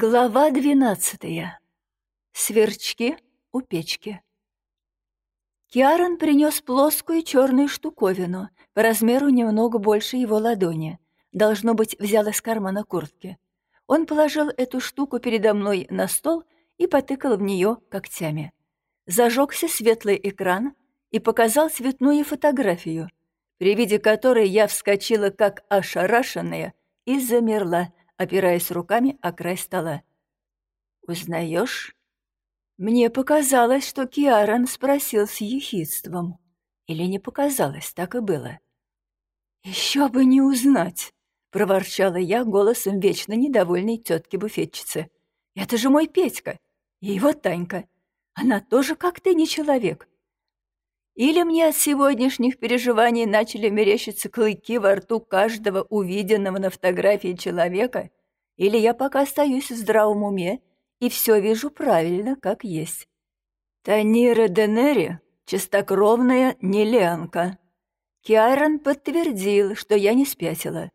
Глава двенадцатая. Сверчки у печки. Киарон принес плоскую черную штуковину, по размеру немного больше его ладони. Должно быть, взял из кармана куртки. Он положил эту штуку передо мной на стол и потыкал в нее когтями. Зажегся светлый экран и показал цветную фотографию, при виде которой я вскочила как ошарашенная и замерла, опираясь руками о край стола. «Узнаешь?» Мне показалось, что Киарон спросил с ехидством. Или не показалось, так и было. «Еще бы не узнать!» — проворчала я голосом вечно недовольной тетки-буфетчицы. «Это же мой Петька и его Танька. Она тоже, как ты, не человек. Или мне от сегодняшних переживаний начали мерещиться клыки во рту каждого увиденного на фотографии человека, или я пока остаюсь в здравом уме и все вижу правильно, как есть. Танира Денери — чистокровная нелянка. Киарон подтвердил, что я не спятила.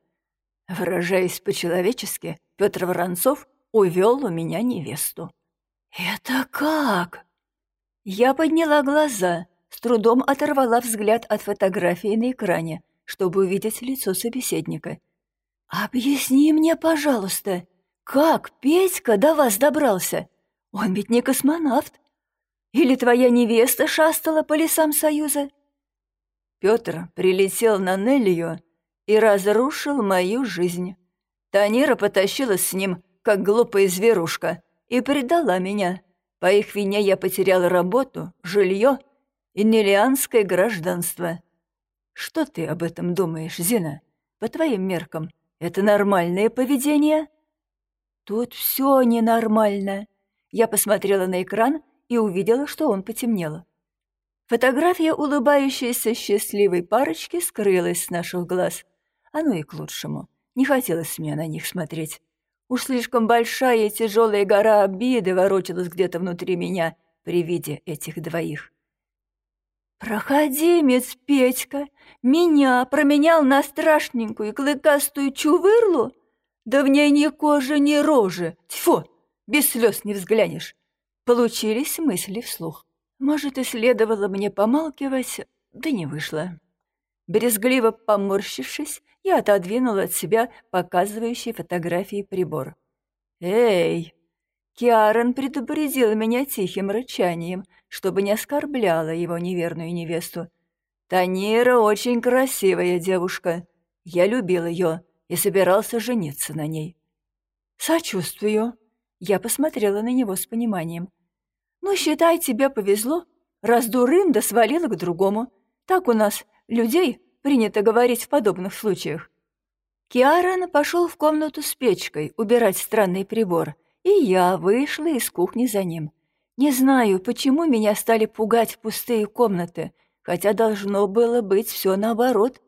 Выражаясь по-человечески, Петр Воронцов увел у меня невесту. «Это как?» Я подняла глаза — с трудом оторвала взгляд от фотографии на экране, чтобы увидеть лицо собеседника. «Объясни мне, пожалуйста, как Петька до вас добрался? Он ведь не космонавт. Или твоя невеста шастала по лесам Союза?» Петр прилетел на Неллию и разрушил мою жизнь. Танира потащилась с ним, как глупая зверушка, и предала меня. По их вине я потерял работу, жилье и гражданство. Что ты об этом думаешь, Зина? По твоим меркам, это нормальное поведение? Тут все ненормально. Я посмотрела на экран и увидела, что он потемнел. Фотография улыбающейся счастливой парочки скрылась с наших глаз. Оно и к лучшему. Не хотелось мне на них смотреть. Уж слишком большая и тяжелая гора обиды ворочалась где-то внутри меня при виде этих двоих. Проходимец Петька меня променял на страшненькую клыкастую чувырлу? Да в ней ни кожи, ни рожи. Тьфу, без слез не взглянешь. Получились мысли вслух. Может, и следовало мне помалкивать, да не вышло. Брезгливо поморщившись, я отодвинула от себя показывающий фотографии прибор. «Эй!» Киарон предупредил меня тихим рычанием, чтобы не оскорбляла его неверную невесту. «Танира очень красивая девушка. Я любил ее и собирался жениться на ней». «Сочувствую». Я посмотрела на него с пониманием. «Ну, считай, тебе повезло, раз дурым да свалила к другому. Так у нас, людей, принято говорить в подобных случаях». Киарон пошел в комнату с печкой убирать странный прибор, и я вышла из кухни за ним. Не знаю, почему меня стали пугать пустые комнаты, хотя должно было быть все наоборот.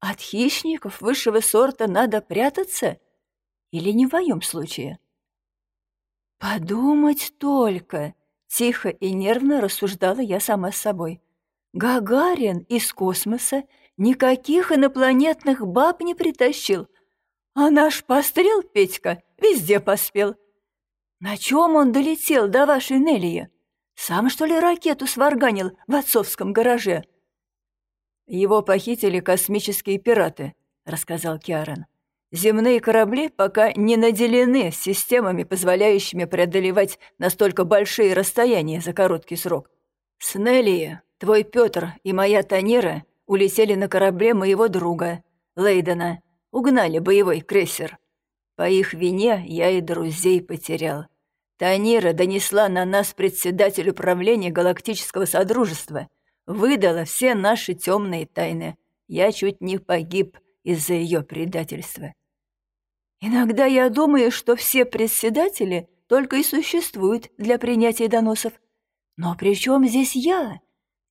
От хищников высшего сорта надо прятаться? Или не в моем случае? Подумать только, тихо и нервно рассуждала я сама с собой. Гагарин из космоса никаких инопланетных баб не притащил, а наш пострел Петька везде поспел — «На чем он долетел до вашей Неллии? Сам, что ли, ракету сварганил в отцовском гараже?» «Его похитили космические пираты», — рассказал Киарон. «Земные корабли пока не наделены системами, позволяющими преодолевать настолько большие расстояния за короткий срок. С Неллии твой Петр и моя Танира улетели на корабле моего друга, Лейдена, угнали боевой крейсер. По их вине я и друзей потерял. Танира донесла на нас председатель управления Галактического Содружества, выдала все наши темные тайны. Я чуть не погиб из-за ее предательства. Иногда я думаю, что все председатели только и существуют для принятия доносов. Но при чем здесь я?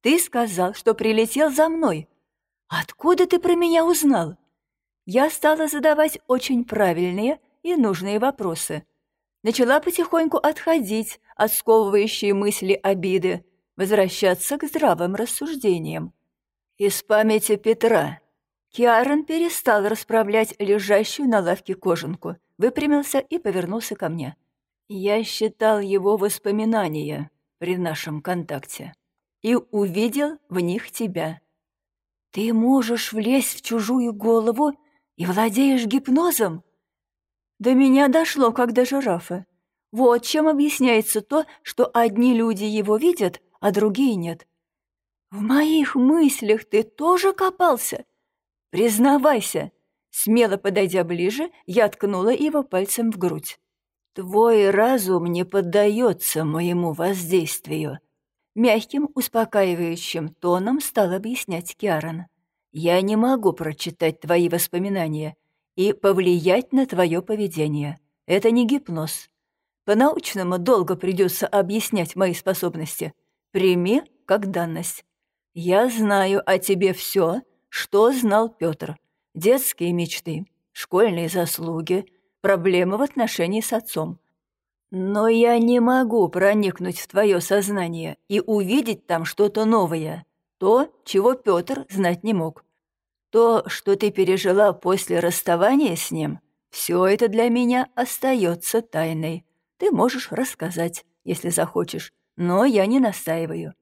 Ты сказал, что прилетел за мной. Откуда ты про меня узнал? Я стала задавать очень правильные и нужные вопросы. Начала потихоньку отходить от сковывающей мысли обиды, возвращаться к здравым рассуждениям. Из памяти Петра. Киарон перестал расправлять лежащую на лавке кожанку, выпрямился и повернулся ко мне. Я считал его воспоминания при нашем контакте и увидел в них тебя. Ты можешь влезть в чужую голову и владеешь гипнозом? До меня дошло, как до жирафа. Вот чем объясняется то, что одни люди его видят, а другие нет. В моих мыслях ты тоже копался? Признавайся. Смело подойдя ближе, я ткнула его пальцем в грудь. Твой разум не поддается моему воздействию. Мягким, успокаивающим тоном стал объяснять Киарон. Я не могу прочитать твои воспоминания и повлиять на твое поведение. Это не гипноз. По-научному долго придется объяснять мои способности. Прими как данность. Я знаю о тебе все, что знал Петр. Детские мечты, школьные заслуги, проблемы в отношении с отцом. Но я не могу проникнуть в твое сознание и увидеть там что-то новое, то, чего Петр знать не мог. То, что ты пережила после расставания с ним, все это для меня остается тайной. Ты можешь рассказать, если захочешь, но я не настаиваю.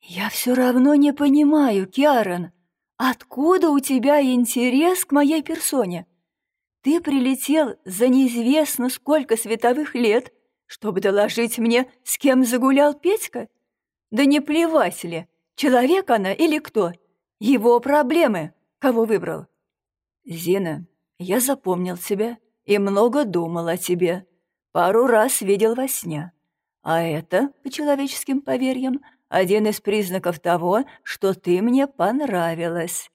«Я все равно не понимаю, Киарон, откуда у тебя интерес к моей персоне? Ты прилетел за неизвестно сколько световых лет, чтобы доложить мне, с кем загулял Петька? Да не плевать ли, человек она или кто? Его проблемы, кого выбрал?» «Зина, я запомнил тебя и много думал о тебе. Пару раз видел во сне. А это, по человеческим поверьям, — один из признаков того, что ты мне понравилась».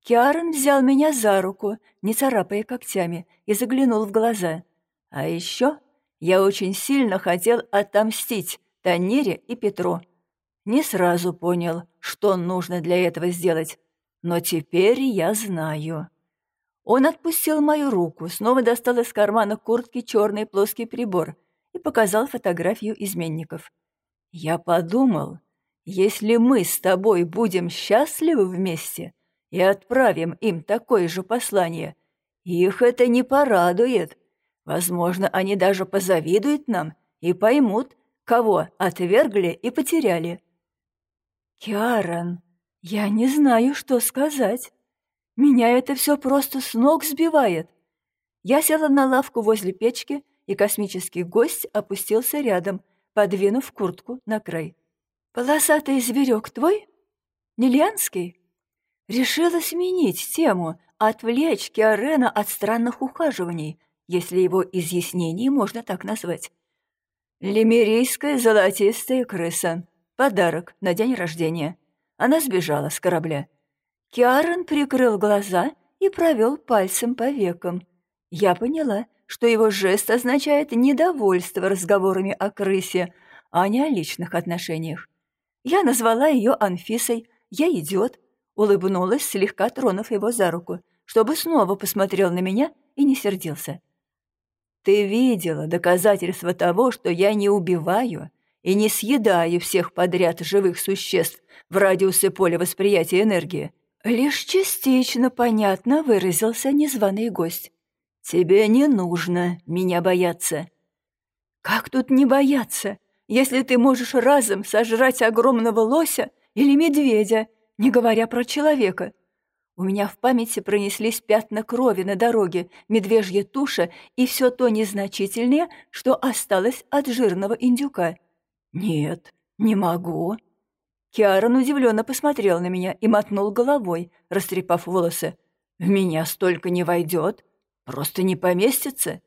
Киарон взял меня за руку, не царапая когтями, и заглянул в глаза. А еще я очень сильно хотел отомстить Танере и Петру. Не сразу понял, что нужно для этого сделать, но теперь я знаю. Он отпустил мою руку, снова достал из кармана куртки черный плоский прибор и показал фотографию изменников. Я подумал, если мы с тобой будем счастливы вместе и отправим им такое же послание, их это не порадует. Возможно, они даже позавидуют нам и поймут, кого отвергли и потеряли. Киарон, я не знаю, что сказать. Меня это все просто с ног сбивает. Я села на лавку возле печки, и космический гость опустился рядом — подвинув куртку на край. «Полосатый зверек твой? Нельянский?» Решила сменить тему, отвлечь Киарена от странных ухаживаний, если его изъяснений можно так назвать. «Лемерийская золотистая крыса. Подарок на день рождения. Она сбежала с корабля». Киарен прикрыл глаза и провел пальцем по векам. Я поняла, что его жест означает недовольство разговорами о крысе, а не о личных отношениях. Я назвала ее Анфисой, я идиот, улыбнулась, слегка тронув его за руку, чтобы снова посмотрел на меня и не сердился. «Ты видела доказательства того, что я не убиваю и не съедаю всех подряд живых существ в радиусе поля восприятия энергии?» Лишь частично понятно выразился незваный гость. «Тебе не нужно меня бояться». «Как тут не бояться, если ты можешь разом сожрать огромного лося или медведя, не говоря про человека?» У меня в памяти пронеслись пятна крови на дороге, медвежья туша и все то незначительное, что осталось от жирного индюка. «Нет, не могу». Киарон удивленно посмотрел на меня и мотнул головой, растрепав волосы. «В меня столько не войдет. Просто не поместится.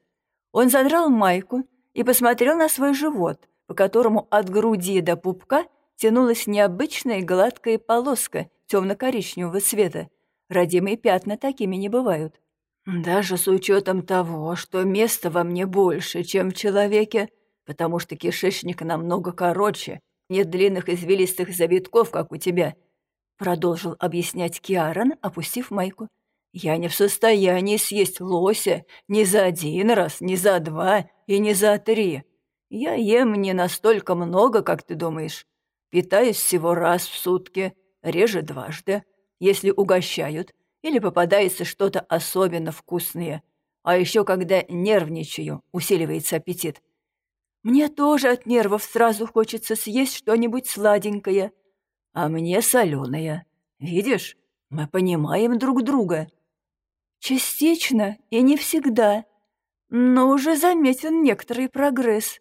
Он задрал майку и посмотрел на свой живот, по которому от груди до пупка тянулась необычная гладкая полоска темно-коричневого цвета. Родимые пятна такими не бывают. Даже с учетом того, что места во мне больше, чем в человеке, потому что кишечник намного короче, нет длинных извилистых завитков, как у тебя, продолжил объяснять Киарон, опустив майку. Я не в состоянии съесть лося ни за один раз, ни за два и ни за три. Я ем не настолько много, как ты думаешь. Питаюсь всего раз в сутки, реже дважды, если угощают или попадается что-то особенно вкусное. А еще когда нервничаю, усиливается аппетит. Мне тоже от нервов сразу хочется съесть что-нибудь сладенькое, а мне соленое. Видишь, мы понимаем друг друга. Частично и не всегда, но уже заметен некоторый прогресс.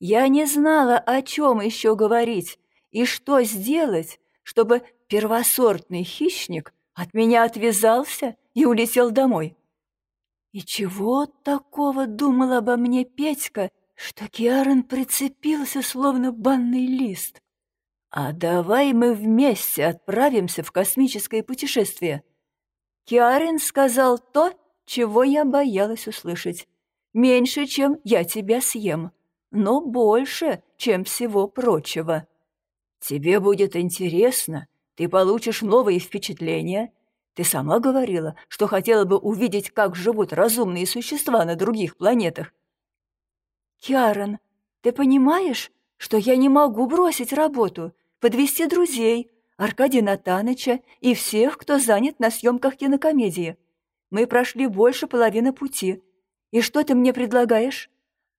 Я не знала, о чем еще говорить и что сделать, чтобы первосортный хищник от меня отвязался и улетел домой. И чего такого думал обо мне Петька, что Киарон прицепился, словно банный лист? А давай мы вместе отправимся в космическое путешествие. Киарин сказал то, чего я боялась услышать. Меньше, чем я тебя съем, но больше, чем всего прочего. Тебе будет интересно, ты получишь новые впечатления. Ты сама говорила, что хотела бы увидеть, как живут разумные существа на других планетах. Киарон, ты понимаешь, что я не могу бросить работу, подвести друзей, Аркадия Натаныча и всех, кто занят на съемках кинокомедии. Мы прошли больше половины пути. И что ты мне предлагаешь?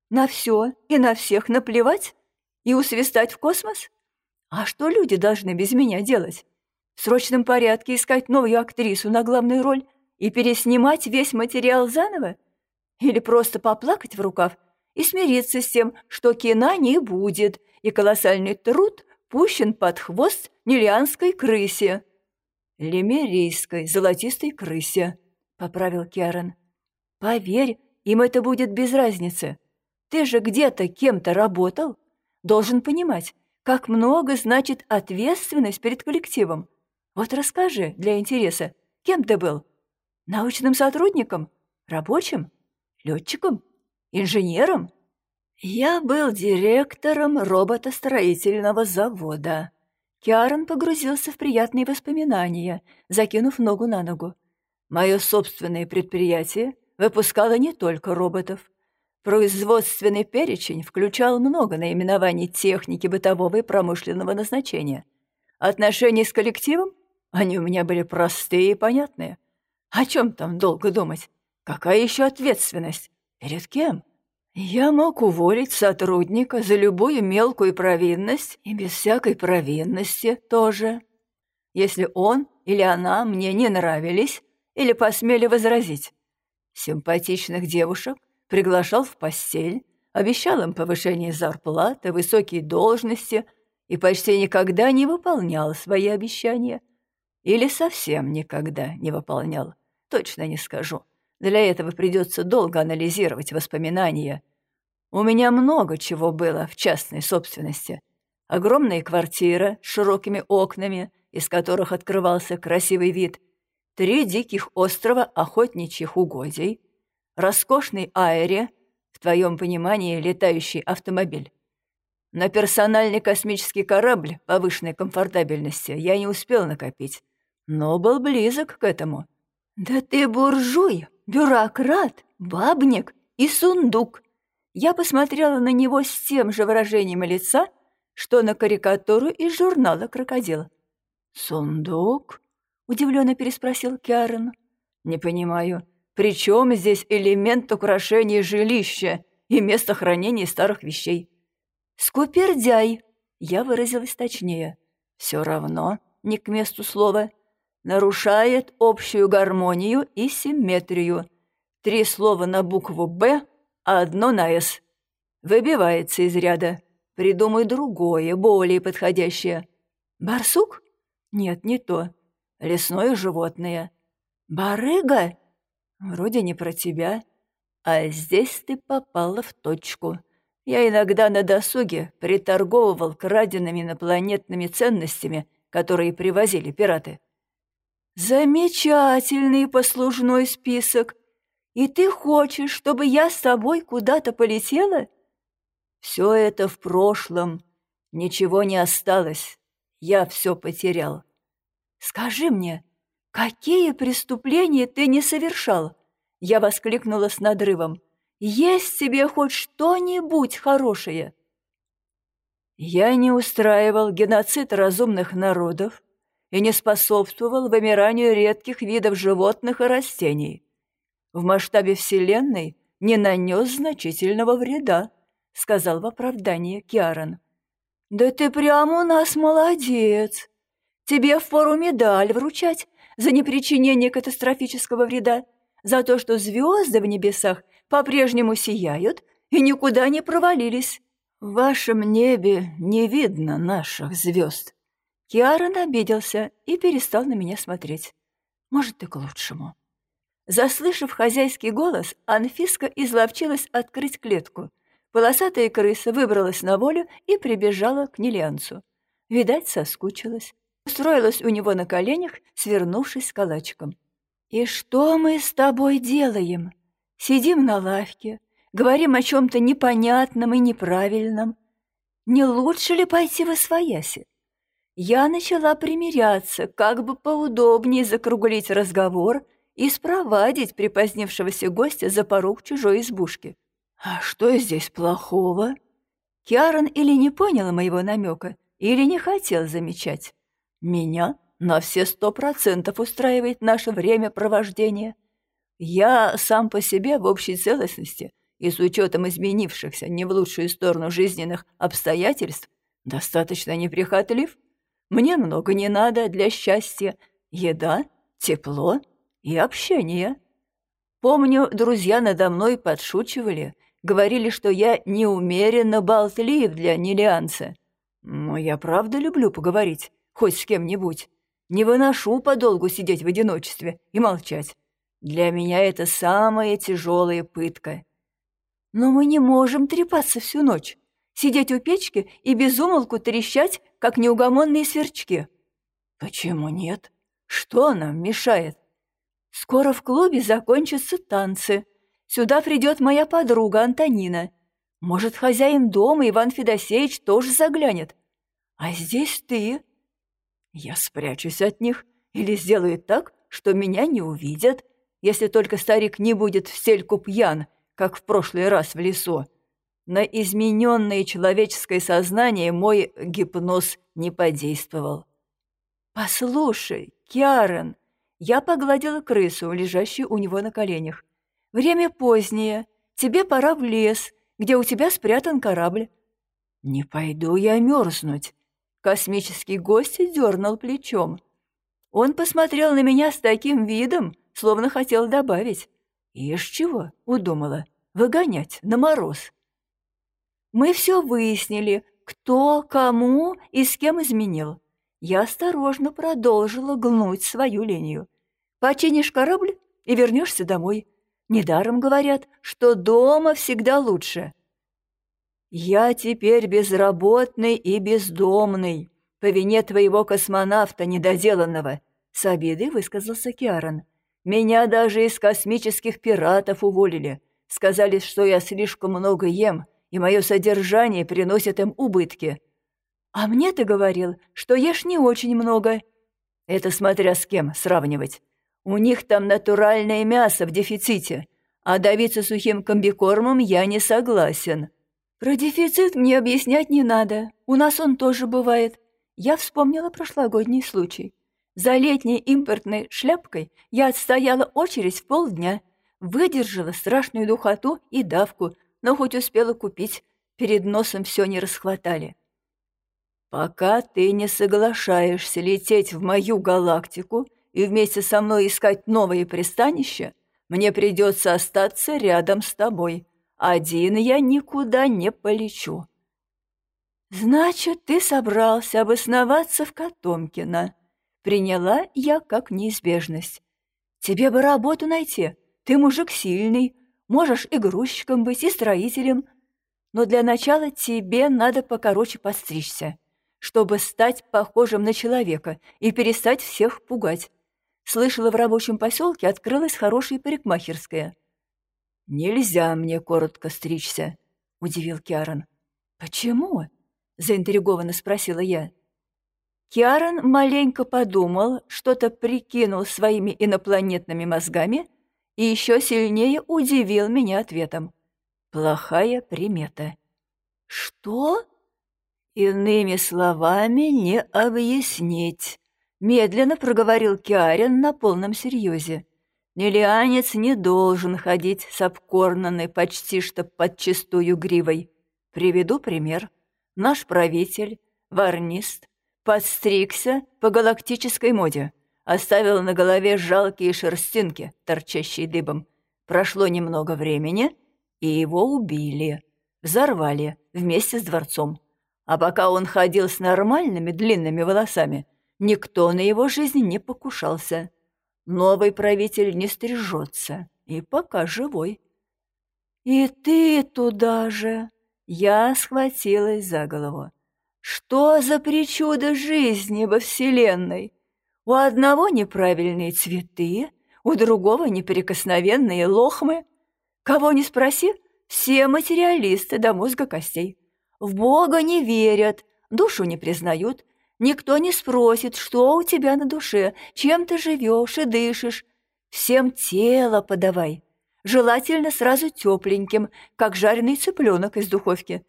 На все и на всех наплевать? И усвистать в космос? А что люди должны без меня делать? В срочном порядке искать новую актрису на главную роль и переснимать весь материал заново? Или просто поплакать в рукав и смириться с тем, что кино не будет, и колоссальный труд пущен под хвост нелианской крысе. «Лемерийской золотистой крысе», — поправил Киарон. «Поверь, им это будет без разницы. Ты же где-то кем-то работал. Должен понимать, как много значит ответственность перед коллективом. Вот расскажи для интереса, кем ты был? Научным сотрудником? Рабочим? Летчиком? Инженером? Я был директором роботостроительного завода. Киарон погрузился в приятные воспоминания, закинув ногу на ногу. Мое собственное предприятие выпускало не только роботов. Производственный перечень включал много наименований техники бытового и промышленного назначения. Отношения с коллективом? Они у меня были простые и понятные. О чем там долго думать? Какая еще ответственность? Перед кем? Я мог уволить сотрудника за любую мелкую провинность и без всякой провинности тоже. Если он или она мне не нравились или посмели возразить. Симпатичных девушек приглашал в постель, обещал им повышение зарплаты, высокие должности и почти никогда не выполнял свои обещания. Или совсем никогда не выполнял, точно не скажу. Для этого придется долго анализировать воспоминания. У меня много чего было в частной собственности. Огромная квартира с широкими окнами, из которых открывался красивый вид, три диких острова охотничьих угодий, роскошный аэре, в твоем понимании летающий автомобиль. На персональный космический корабль повышенной комфортабельности я не успел накопить, но был близок к этому. «Да ты буржуй!» Бюрократ, бабник и сундук. Я посмотрела на него с тем же выражением лица, что на карикатуру из журнала «Крокодил». «Сундук?» — удивленно переспросил Киарон. «Не понимаю, при чем здесь элемент украшения жилища и место хранения старых вещей?» «Скупердяй!» — я выразилась точнее. «Все равно, не к месту слова нарушает общую гармонию и симметрию. Три слова на букву «Б», а одно на «С». Выбивается из ряда. Придумай другое, более подходящее. Барсук? Нет, не то. Лесное животное. Барыга? Вроде не про тебя. А здесь ты попала в точку. Я иногда на досуге приторговывал краденными инопланетными ценностями, которые привозили пираты. «Замечательный послужной список. И ты хочешь, чтобы я с тобой куда-то полетела?» «Все это в прошлом. Ничего не осталось. Я все потерял. Скажи мне, какие преступления ты не совершал?» Я воскликнула с надрывом. «Есть тебе хоть что-нибудь хорошее?» Я не устраивал геноцид разумных народов, и не способствовал вымиранию редких видов животных и растений. В масштабе Вселенной не нанес значительного вреда. — сказал в оправдание Киарон. «Да ты прямо у нас молодец! Тебе впору медаль вручать за непричинение катастрофического вреда, за то, что звезды в небесах по-прежнему сияют и никуда не провалились. В вашем небе не видно наших звезд». Киарон обиделся и перестал на меня смотреть. Может, и к лучшему. Заслышав хозяйский голос, Анфиска изловчилась открыть клетку. Полосатая крыса выбралась на волю и прибежала к Нелианцу. Видать, соскучилась. Устроилась у него на коленях, свернувшись калачиком. «И что мы с тобой делаем? Сидим на лавке, говорим о чем-то непонятном и неправильном. Не лучше ли пойти в освояси?» Я начала примиряться, как бы поудобнее закруглить разговор и спровадить припозднившегося гостя за порог чужой избушки. «А что здесь плохого?» Киарон или не понял моего намека, или не хотел замечать. «Меня на все сто процентов устраивает наше времяпровождение. Я сам по себе в общей целостности и с учетом изменившихся не в лучшую сторону жизненных обстоятельств достаточно неприхотлив. Мне много не надо для счастья. Еда, тепло и общение. Помню, друзья надо мной подшучивали, говорили, что я неумеренно болтлив для нелианца. Но я правда люблю поговорить, хоть с кем-нибудь. Не выношу подолгу сидеть в одиночестве и молчать. Для меня это самая тяжелая пытка. Но мы не можем трепаться всю ночь, сидеть у печки и безумолку трещать, как неугомонные сверчки. Почему нет? Что нам мешает? Скоро в клубе закончатся танцы. Сюда придет моя подруга Антонина. Может, хозяин дома Иван Федосеевич тоже заглянет. А здесь ты. Я спрячусь от них или сделаю так, что меня не увидят, если только старик не будет в сельку пьян, как в прошлый раз в лесу. На измененное человеческое сознание мой гипноз не подействовал. «Послушай, Киарон», я погладила крысу, лежащую у него на коленях. «Время позднее. Тебе пора в лес, где у тебя спрятан корабль». «Не пойду я мерзнуть». Космический гость дернул плечом. Он посмотрел на меня с таким видом, словно хотел добавить. «Ишь чего?» — удумала. «Выгонять на мороз». Мы все выяснили, кто, кому и с кем изменил. Я осторожно продолжила гнуть свою линию. Починишь корабль и вернешься домой. Недаром говорят, что дома всегда лучше. Я теперь безработный и бездомный, по вине твоего космонавта недоделанного, с обидой высказался Киарон. Меня даже из космических пиратов уволили. Сказали, что я слишком много ем, и мое содержание приносит им убытки. А мне ты говорил, что ешь не очень много. Это смотря с кем сравнивать. У них там натуральное мясо в дефиците, а давиться сухим комбикормом я не согласен. Про дефицит мне объяснять не надо, у нас он тоже бывает. Я вспомнила прошлогодний случай. За летней импортной шляпкой я отстояла очередь в полдня, выдержала страшную духоту и давку, но хоть успела купить, перед носом все не расхватали. «Пока ты не соглашаешься лететь в мою галактику и вместе со мной искать новые пристанища, мне придется остаться рядом с тобой. Один я никуда не полечу». «Значит, ты собрался обосноваться в Котомкино?» Приняла я как неизбежность. «Тебе бы работу найти. Ты мужик сильный, можешь и грузчиком быть, и строителем. Но для начала тебе надо покороче постричься, чтобы стать похожим на человека и перестать всех пугать. Слышала, в рабочем поселке открылась хорошая парикмахерская. «Нельзя мне коротко стричься», — удивил Киарон. «Почему?» — заинтригованно спросила я. Киарон маленько подумал, что-то прикинул своими инопланетными мозгами и еще сильнее удивил меня ответом. «Плохая примета». «Что?» «Иными словами не объяснить», Медленно проговорил Киарин на полном серьезе. Нелианец не должен ходить с обкорнанной почти что подчистую гривой. Приведу пример. Наш правитель, варнист, подстригся по галактической моде, оставил на голове жалкие шерстинки, торчащие дыбом. Прошло немного времени, и его убили, взорвали вместе с дворцом. А пока он ходил с нормальными длинными волосами, никто на его жизнь не покушался. Новый правитель не стрижется, и пока живой. «И ты туда же!» Я схватилась за голову. «Что за причуда жизни во Вселенной? У одного неправильные цветы, у другого неприкосновенные лохмы. Кого не спроси, все материалисты до мозга костей. В Бога не верят, душу не признают, никто не спросит, что у тебя на душе, чем ты живешь и дышишь. Всем тело подавай, желательно сразу тепленьким, как жареный цыпленок из духовки.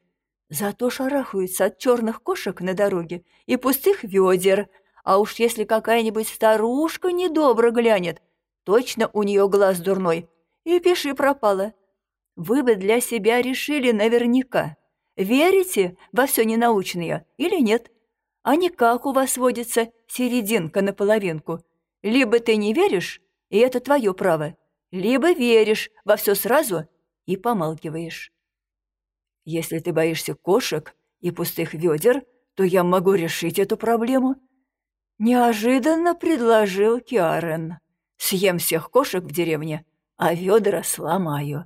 Зато шарахаются от черных кошек на дороге и пустых ведер, а уж если какая-нибудь старушка недобро глянет, точно у нее глаз дурной, и пиши пропало. Вы бы для себя решили наверняка, верите во все ненаучное или нет, а не как у вас водится серединка на половинку. Либо ты не веришь, и это твое право, либо веришь во все сразу и помалкиваешь. Если ты боишься кошек и пустых ведер, то я могу решить эту проблему. Неожиданно предложил Киарен. Съем всех кошек в деревне, а ведра сломаю.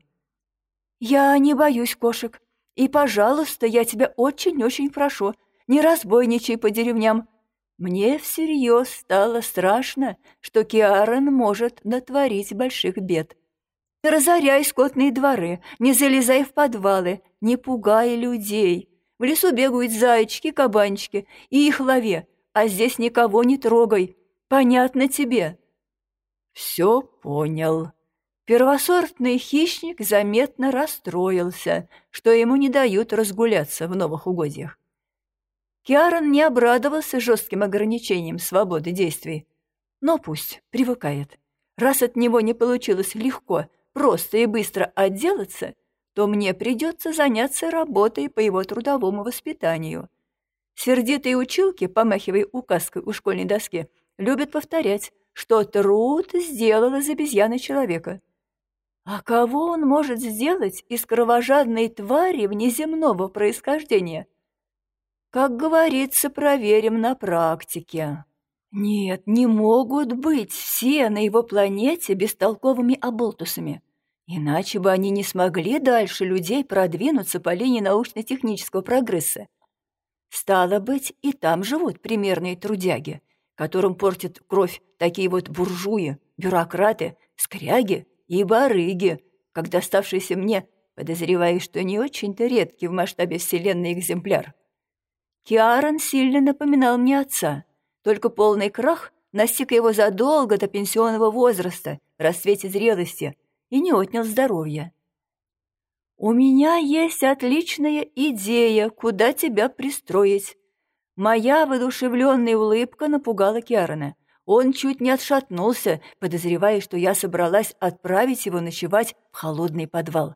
Я не боюсь кошек. И, пожалуйста, я тебя очень-очень прошу, не разбойничай по деревням. Мне всерьез стало страшно, что Киарон может натворить больших бед. Не разоряй скотные дворы, не залезай в подвалы, не пугай людей. В лесу бегают зайчики, кабанчики, и их лови, а здесь никого не трогай. Понятно тебе?» «Все понял». Первосортный хищник заметно расстроился, что ему не дают разгуляться в новых угодьях. Киарон не обрадовался жестким ограничением свободы действий. Но пусть привыкает. Раз от него не получилось легко, просто и быстро отделаться, то мне придется заняться работой по его трудовому воспитанию. Сердитые училки, помахивая указкой у школьной доски, любят повторять, что труд сделал из обезьяны человека. А кого он может сделать из кровожадной твари внеземного происхождения – как говорится, проверим на практике. Нет, не могут быть все на его планете бестолковыми оболтусами. Иначе бы они не смогли дальше людей продвинуться по линии научно-технического прогресса. Стало быть, и там живут примерные трудяги, которым портят кровь такие вот буржуи, бюрократы, скряги и барыги, как доставшийся мне, подозреваю, что не очень-то редкий в масштабе Вселенной экземпляр. Киарон сильно напоминал мне отца, только полный крах настиг его задолго до пенсионного возраста, расцвете зрелости, и не отнял здоровья. «У меня есть отличная идея, куда тебя пристроить». Моя воодушевленная улыбка напугала Киарона. Он чуть не отшатнулся, подозревая, что я собралась отправить его ночевать в холодный подвал.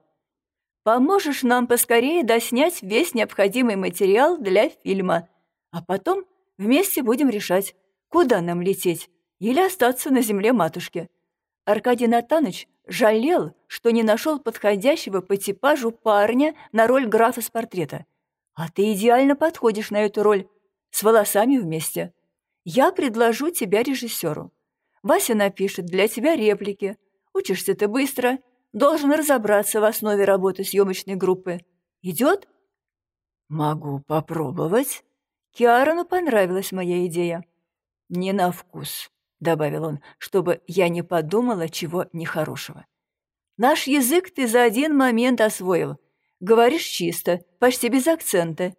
Поможешь нам поскорее доснять весь необходимый материал для фильма, а потом вместе будем решать, куда нам лететь или остаться на земле матушки. Аркадий Натаныч жалел, что не нашел подходящего по типажу парня на роль графа с портрета. А ты идеально подходишь на эту роль, с волосами вместе. Я предложу тебя режиссеру. Вася напишет для тебя реплики. Учишься ты быстро — должен разобраться в основе работы съемочной группы. Идет? Могу попробовать. Киарону понравилась моя идея. Не на вкус, добавил он, чтобы я не подумала чего нехорошего. Наш язык ты за один момент освоил. Говоришь чисто, почти без акцента.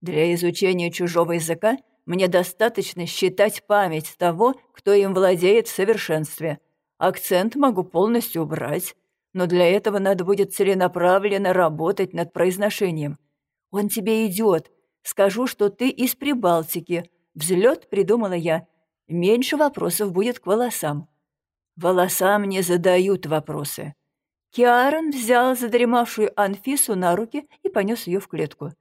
Для изучения чужого языка мне достаточно считать память того, кто им владеет в совершенстве. Акцент могу полностью убрать но для этого надо будет целенаправленно работать над произношением. Он тебе идет. Скажу, что ты из Прибалтики. Взлет придумала я. Меньше вопросов будет к волосам. Волосам не задают вопросы. Киарон взял задремавшую Анфису на руки и понес ее в клетку.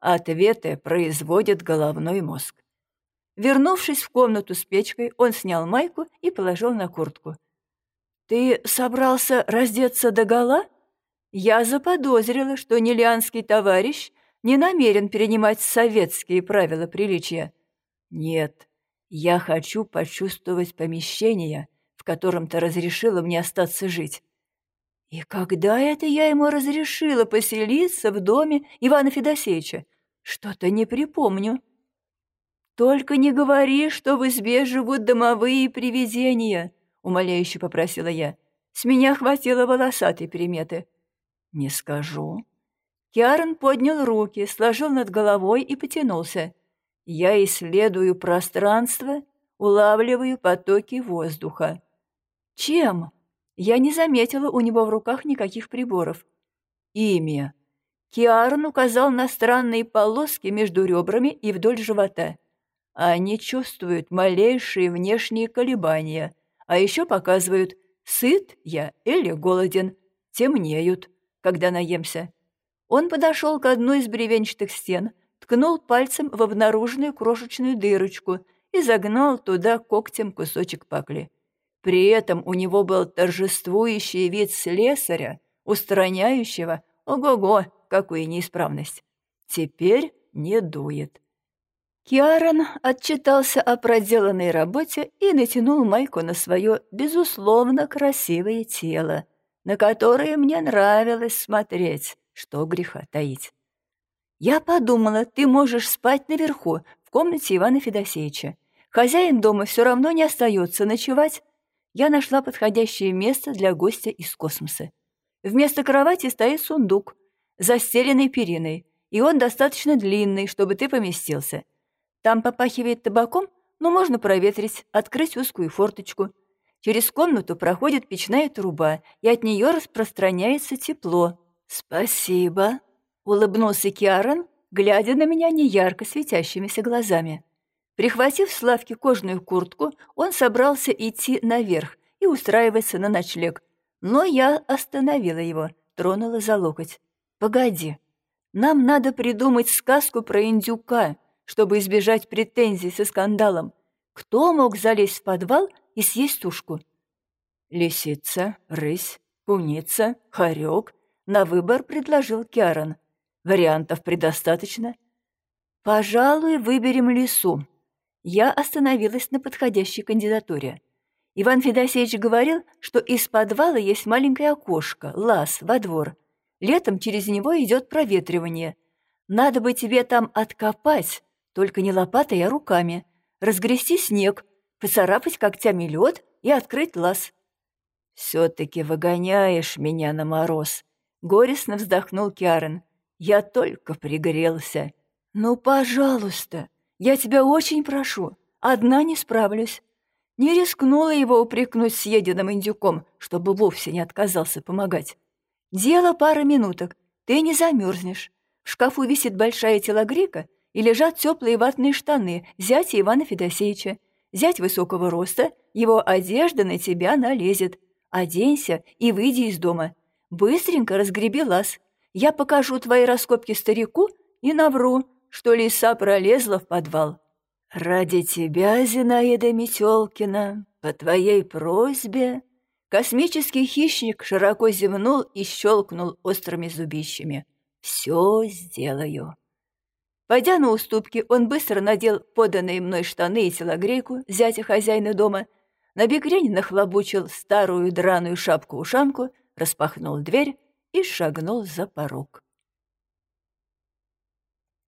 Ответы производит головной мозг. Вернувшись в комнату с печкой, он снял майку и положил на куртку. «Ты собрался раздеться догола?» Я заподозрила, что нелианский товарищ не намерен перенимать советские правила приличия. Нет, я хочу почувствовать помещение, в котором ты разрешила мне остаться жить. И когда это я ему разрешила поселиться в доме Ивана Федосеевича? Что-то не припомню. Только не говори, что в избе живут домовые привидения, умоляюще попросила я. С меня хватило волосатой приметы. Не скажу. Киарон поднял руки, сложил над головой и потянулся. Я исследую пространство, улавливаю потоки воздуха. Чем? Я не заметила у него в руках никаких приборов. Имя. Киарон указал на странные полоски между ребрами и вдоль живота. Они чувствуют малейшие внешние колебания, а еще показывают, сыт я или голоден, темнеют, когда наемся. Он подошел к одной из бревенчатых стен, ткнул пальцем в обнаруженную крошечную дырочку и загнал туда когтем кусочек пакли. При этом у него был торжествующий вид слесаря, устраняющего, ого-го, какую неисправность. Теперь не дует. Киарон отчитался о проделанной работе и натянул майку на свое, безусловно, красивое тело, на которое мне нравилось смотреть, что греха таить. Я подумала, ты можешь спать наверху, в комнате Ивана Федосеевича. Хозяин дома все равно не остается ночевать, я нашла подходящее место для гостя из космоса. Вместо кровати стоит сундук, застеленный периной, и он достаточно длинный, чтобы ты поместился. Там попахивает табаком, но можно проветрить, открыть узкую форточку. Через комнату проходит печная труба, и от нее распространяется тепло. «Спасибо», — улыбнулся Киарон, глядя на меня неярко светящимися глазами. Прихватив с лавки кожаную куртку, он собрался идти наверх и устраиваться на ночлег. Но я остановила его, тронула за локоть. «Погоди, нам надо придумать сказку про индюка, чтобы избежать претензий со скандалом. Кто мог залезть в подвал и съесть тушку?» «Лисица, рысь, куница, хорек», — на выбор предложил Киарон. «Вариантов предостаточно». «Пожалуй, выберем лису», я остановилась на подходящей кандидатуре. Иван Федосеевич говорил, что из подвала есть маленькое окошко, лаз, во двор. Летом через него идет проветривание. Надо бы тебе там откопать, только не лопатой, а руками, разгрести снег, поцарапать когтями лед и открыть лаз. «Все-таки выгоняешь меня на мороз», — горестно вздохнул Киарен. «Я только пригрелся». «Ну, пожалуйста», я тебя очень прошу, одна не справлюсь. Не рискнула его упрекнуть съеденным индюком, чтобы вовсе не отказался помогать. Дело пара минуток, ты не замерзнешь. В шкафу висит большая телогрейка и лежат теплые ватные штаны зятя Ивана Федосеевича. Зять высокого роста, его одежда на тебя налезет. Оденься и выйди из дома. Быстренько разгреби лаз. Я покажу твои раскопки старику и навру, что лиса пролезла в подвал. Ради тебя, Зинаида Метелкина, по твоей просьбе, космический хищник широко зевнул и щелкнул острыми зубищами. Все сделаю. Пойдя на уступки, он быстро надел поданные мной штаны и телогрейку, зятя хозяина дома, на бекрень нахлобучил старую драную шапку-ушанку, распахнул дверь и шагнул за порог.